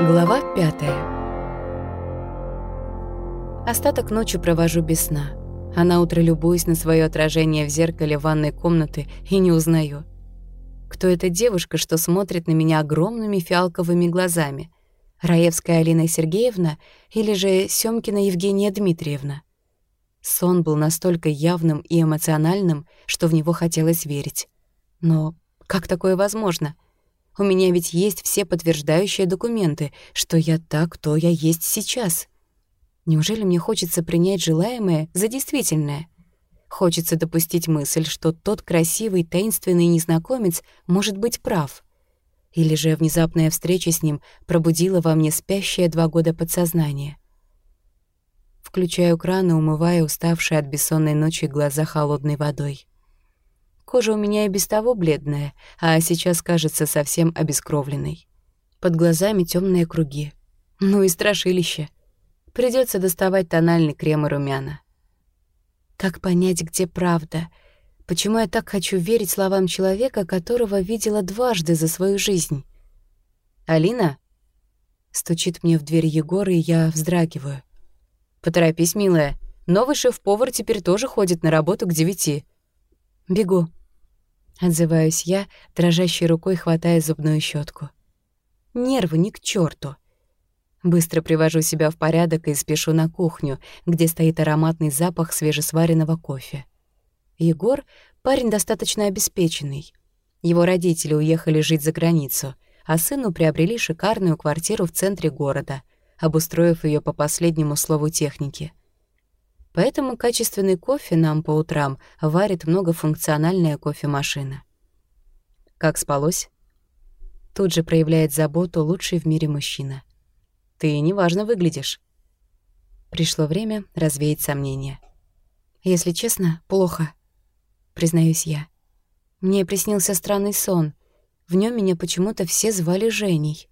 Глава пятая. Остаток ночи провожу без сна, а на утро любуюсь на свое отражение в зеркале ванной комнаты и не узнаю. Кто эта девушка, что смотрит на меня огромными фиалковыми глазами? Раевская Алина Сергеевна или же Сёмкина Евгения Дмитриевна? Сон был настолько явным и эмоциональным, что в него хотелось верить. Но как такое возможно? У меня ведь есть все подтверждающие документы, что я так, кто я есть сейчас. Неужели мне хочется принять желаемое за действительное? Хочется допустить мысль, что тот красивый, таинственный незнакомец может быть прав. Или же внезапная встреча с ним пробудила во мне спящее два года подсознание. Включаю кран и умываю уставшие от бессонной ночи глаза холодной водой. Кожа у меня и без того бледная, а сейчас кажется совсем обескровленной. Под глазами темные круги. Ну и страшилище. Придется доставать тональный крем и румяна. Как понять, где правда? Почему я так хочу верить словам человека, которого видела дважды за свою жизнь? «Алина?» Стучит мне в дверь Егор, и я вздрагиваю. «Поторопись, милая. Новый шеф-повар теперь тоже ходит на работу к девяти». «Бегу», Отзываюсь я, дрожащей рукой хватая зубную щетку. Нервы ни к черту. Быстро привожу себя в порядок и спешу на кухню, где стоит ароматный запах свежесваренного кофе. Егор — парень достаточно обеспеченный. Его родители уехали жить за границу, а сыну приобрели шикарную квартиру в центре города, обустроив ее по последнему слову техники — Поэтому качественный кофе нам по утрам варит многофункциональная кофемашина. Как спалось? Тут же проявляет заботу лучший в мире мужчина. Ты неважно выглядишь. Пришло время развеять сомнения. Если честно, плохо, признаюсь я. Мне приснился странный сон. В нем меня почему-то все звали Женей.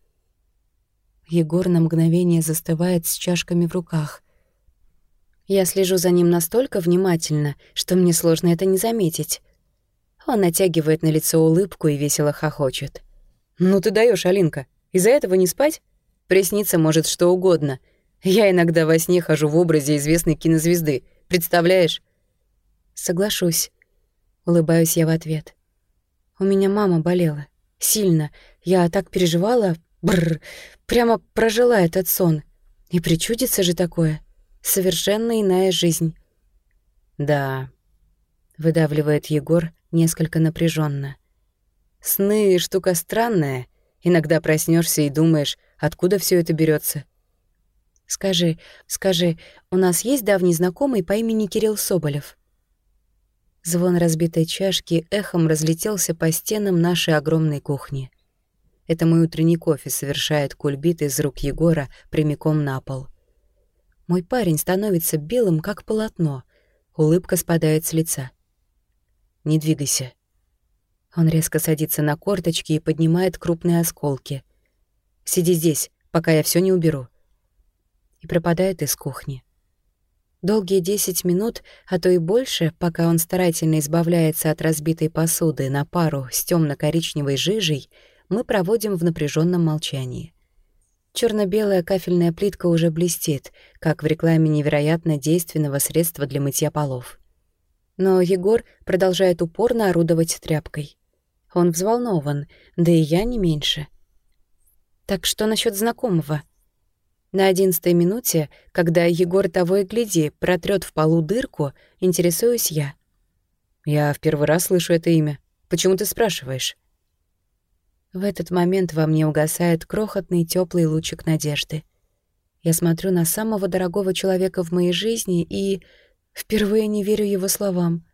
Егор на мгновение застывает с чашками в руках — я слежу за ним настолько внимательно, что мне сложно это не заметить. Он натягивает на лицо улыбку и весело хохочет. «Ну ты даешь, Алинка. Из-за этого не спать? Присниться может что угодно. Я иногда во сне хожу в образе известной кинозвезды. Представляешь?» «Соглашусь». Улыбаюсь я в ответ. «У меня мама болела. Сильно. Я так переживала. Бррр. Прямо прожила этот сон. И причудится же такое» совершенно иная жизнь. Да, выдавливает Егор несколько напряженно. Сны штука странная. Иногда проснешься и думаешь, откуда все это берется. Скажи, скажи, у нас есть давний знакомый по имени Кирилл Соболев? Звон разбитой чашки эхом разлетелся по стенам нашей огромной кухни. Это мой утренний кофе совершает кульбит из рук Егора прямиком на пол. Мой парень становится белым, как полотно. Улыбка спадает с лица. «Не двигайся». Он резко садится на корточки и поднимает крупные осколки. «Сиди здесь, пока я все не уберу». И пропадает из кухни. Долгие десять минут, а то и больше, пока он старательно избавляется от разбитой посуды на пару с темно коричневой жижей, мы проводим в напряженном молчании черно белая кафельная плитка уже блестит, как в рекламе невероятно действенного средства для мытья полов. Но Егор продолжает упорно орудовать тряпкой. Он взволнован, да и я не меньше. Так что насчет знакомого? На одиннадцатой минуте, когда Егор того и гляди протрет в полу дырку, интересуюсь я. «Я в первый раз слышу это имя. Почему ты спрашиваешь?» В этот момент во мне угасает крохотный теплый лучик надежды. Я смотрю на самого дорогого человека в моей жизни и впервые не верю его словам.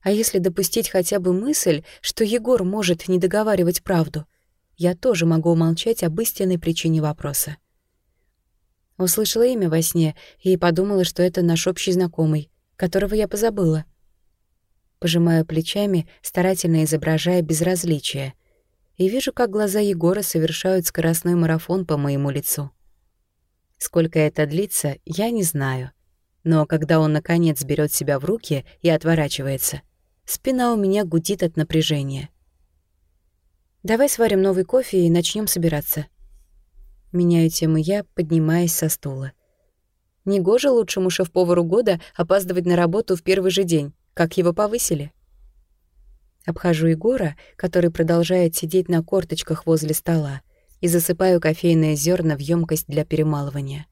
А если допустить хотя бы мысль, что Егор может не договаривать правду, я тоже могу умолчать об истинной причине вопроса. Услышала имя во сне и подумала, что это наш общий знакомый, которого я позабыла. Пожимаю плечами, старательно изображая безразличие — и вижу, как глаза Егора совершают скоростной марафон по моему лицу. Сколько это длится, я не знаю. Но когда он, наконец, берет себя в руки и отворачивается, спина у меня гудит от напряжения. «Давай сварим новый кофе и начнем собираться». Меняю тему я, поднимаясь со стула. Негоже лучшему шеф-повару года опаздывать на работу в первый же день, как его повысили. Обхожу Егора, который продолжает сидеть на корточках возле стола, и засыпаю кофейные зерна в емкость для перемалывания.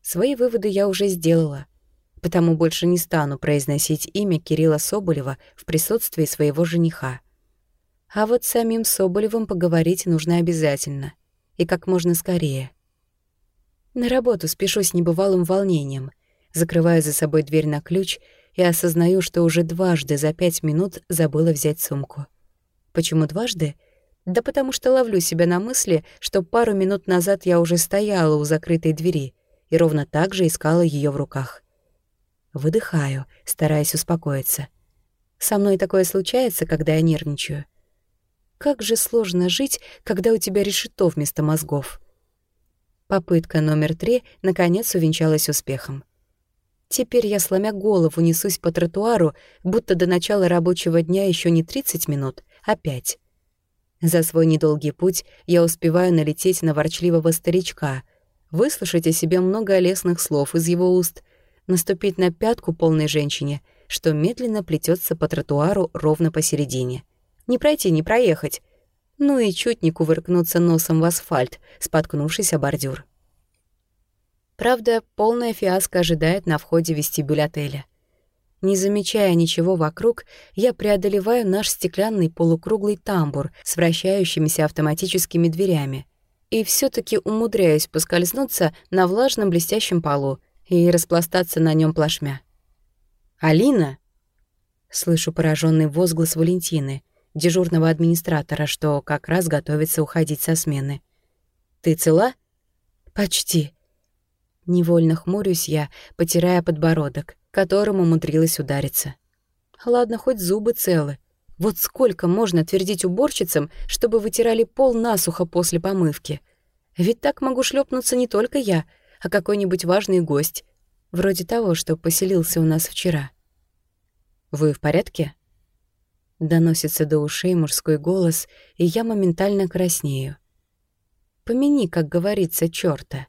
Свои выводы я уже сделала, потому больше не стану произносить имя Кирилла Соболева в присутствии своего жениха. А вот с самим Соболевым поговорить нужно обязательно, и как можно скорее. На работу спешу с небывалым волнением, закрываю за собой дверь на ключ и осознаю, что уже дважды за пять минут забыла взять сумку. Почему дважды? Да потому что ловлю себя на мысли, что пару минут назад я уже стояла у закрытой двери и ровно так же искала ее в руках. Выдыхаю, стараясь успокоиться. Со мной такое случается, когда я нервничаю. Как же сложно жить, когда у тебя решето вместо мозгов. Попытка номер три наконец увенчалась успехом. Теперь я, сломя голову, несусь по тротуару, будто до начала рабочего дня еще не 30 минут, а 5. За свой недолгий путь я успеваю налететь на ворчливого старичка, выслушать о себе много лестных слов из его уст, наступить на пятку полной женщине, что медленно плетется по тротуару ровно посередине. Не пройти, не проехать. Ну и чуть не кувыркнуться носом в асфальт, споткнувшись о бордюр. Правда, полная фиаско ожидает на входе в вестибюль отеля. Не замечая ничего вокруг, я преодолеваю наш стеклянный полукруглый тамбур с вращающимися автоматическими дверями и все таки умудряюсь поскользнуться на влажном блестящем полу и распластаться на нем плашмя. «Алина!» Слышу пораженный возглас Валентины, дежурного администратора, что как раз готовится уходить со смены. «Ты цела?» «Почти», Невольно хмурюсь я, потирая подбородок, которым умудрилась удариться. Ладно, хоть зубы целы. Вот сколько можно твердить уборщицам, чтобы вытирали пол насухо после помывки? Ведь так могу шлепнуться не только я, а какой-нибудь важный гость, вроде того, что поселился у нас вчера. «Вы в порядке?» Доносится до ушей мужской голос, и я моментально краснею. «Помяни, как говорится, чёрта».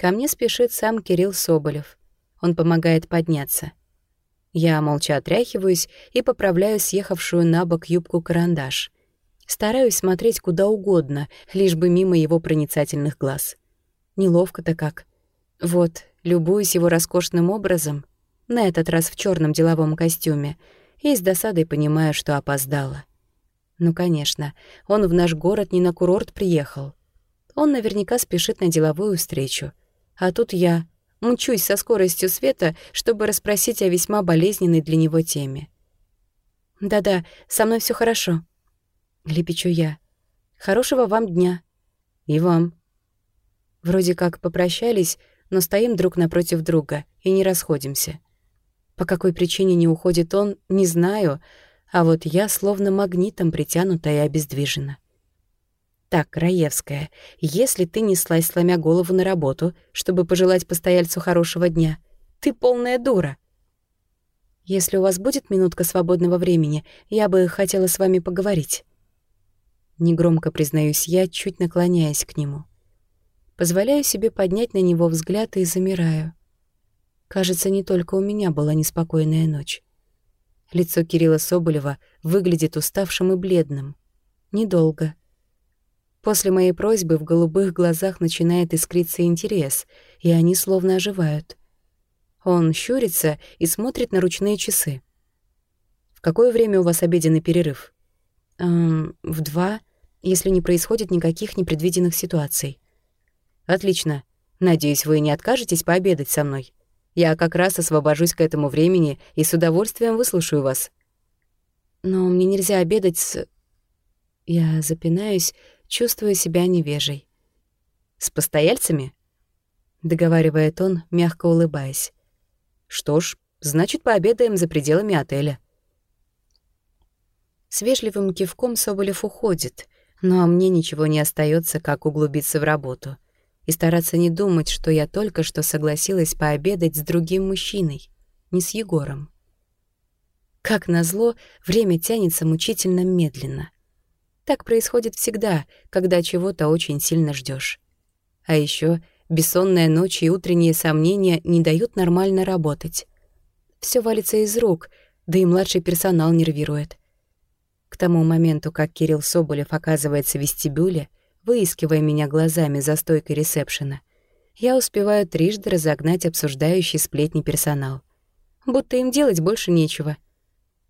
Ко мне спешит сам Кирилл Соболев. Он помогает подняться. Я молча отряхиваюсь и поправляю съехавшую на бок юбку-карандаш. Стараюсь смотреть куда угодно, лишь бы мимо его проницательных глаз. Неловко-то как. Вот, любуюсь его роскошным образом, на этот раз в черном деловом костюме, и с досадой понимаю, что опоздала. Ну, конечно, он в наш город не на курорт приехал. Он наверняка спешит на деловую встречу. А тут я мчусь со скоростью света, чтобы расспросить о весьма болезненной для него теме. «Да-да, со мной все хорошо», — лепечу я. «Хорошего вам дня». «И вам». Вроде как попрощались, но стоим друг напротив друга и не расходимся. По какой причине не уходит он, не знаю, а вот я словно магнитом притянута и обездвижена. «Так, Раевская, если ты неслась, сломя голову на работу, чтобы пожелать постояльцу хорошего дня, ты полная дура. Если у вас будет минутка свободного времени, я бы хотела с вами поговорить». Негромко признаюсь я, чуть наклоняясь к нему. Позволяю себе поднять на него взгляд и замираю. Кажется, не только у меня была неспокойная ночь. Лицо Кирилла Соболева выглядит уставшим и бледным. Недолго — После моей просьбы в голубых глазах начинает искриться интерес, и они словно оживают. Он щурится и смотрит на ручные часы. «В какое время у вас обеденный перерыв?» «Эм, в два, если не происходит никаких непредвиденных ситуаций». «Отлично. Надеюсь, вы не откажетесь пообедать со мной. Я как раз освобожусь к этому времени и с удовольствием выслушаю вас». «Но мне нельзя обедать с...» Я запинаюсь, чувствуя себя невежей. «С постояльцами?» — договаривает он, мягко улыбаясь. «Что ж, значит, пообедаем за пределами отеля». С вежливым кивком Соболев уходит, но мне ничего не остается, как углубиться в работу и стараться не думать, что я только что согласилась пообедать с другим мужчиной, не с Егором. Как назло, время тянется мучительно медленно — Так происходит всегда, когда чего-то очень сильно ждешь. А еще бессонная ночь и утренние сомнения не дают нормально работать. Все валится из рук, да и младший персонал нервирует. К тому моменту, как Кирилл Соболев оказывается в вестибюле, выискивая меня глазами за стойкой ресепшена, я успеваю трижды разогнать обсуждающий сплетни персонал. Будто им делать больше нечего.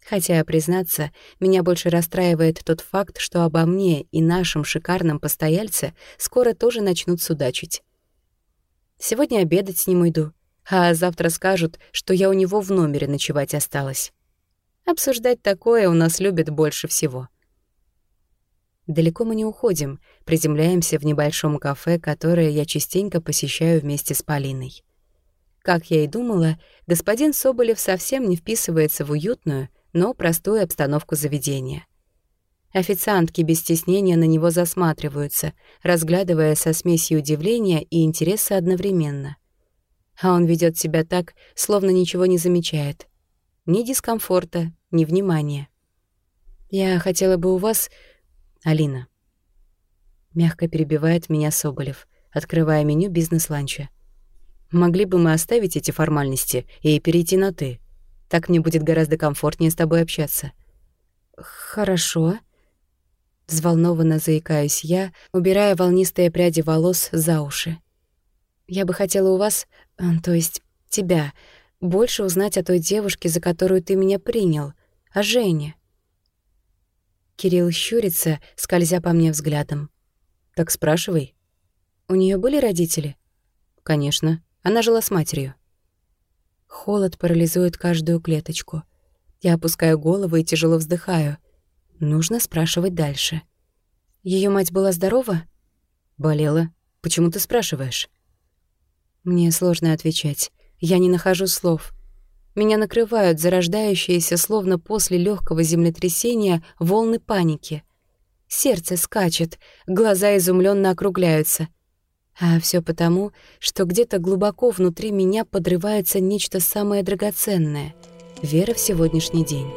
Хотя, признаться, меня больше расстраивает тот факт, что обо мне и нашем шикарном постояльце скоро тоже начнут судачить. Сегодня обедать с ним иду, а завтра скажут, что я у него в номере ночевать осталась. Обсуждать такое у нас любят больше всего. Далеко мы не уходим, приземляемся в небольшом кафе, которое я частенько посещаю вместе с Полиной. Как я и думала, господин Соболев совсем не вписывается в уютную, но простую обстановку заведения. Официантки без стеснения на него засматриваются, разглядывая со смесью удивления и интереса одновременно. А он ведет себя так, словно ничего не замечает. Ни дискомфорта, ни внимания. «Я хотела бы у вас...» «Алина». Мягко перебивает меня Соболев, открывая меню бизнес-ланча. «Могли бы мы оставить эти формальности и перейти на «ты». Так мне будет гораздо комфортнее с тобой общаться». «Хорошо». Взволнованно заикаюсь я, убирая волнистые пряди волос за уши. «Я бы хотела у вас, э, то есть тебя, больше узнать о той девушке, за которую ты меня принял, о Жене». Кирилл щурится, скользя по мне взглядом. «Так спрашивай». «У нее были родители?» «Конечно. Она жила с матерью». Холод парализует каждую клеточку. Я опускаю голову и тяжело вздыхаю. Нужно спрашивать дальше. Ее мать была здорова? Болела. Почему ты спрашиваешь? Мне сложно отвечать. Я не нахожу слов. Меня накрывают зарождающиеся, словно после легкого землетрясения, волны паники. Сердце скачет, глаза изумленно округляются. А все потому, что где-то глубоко внутри меня подрывается нечто самое драгоценное — вера в сегодняшний день.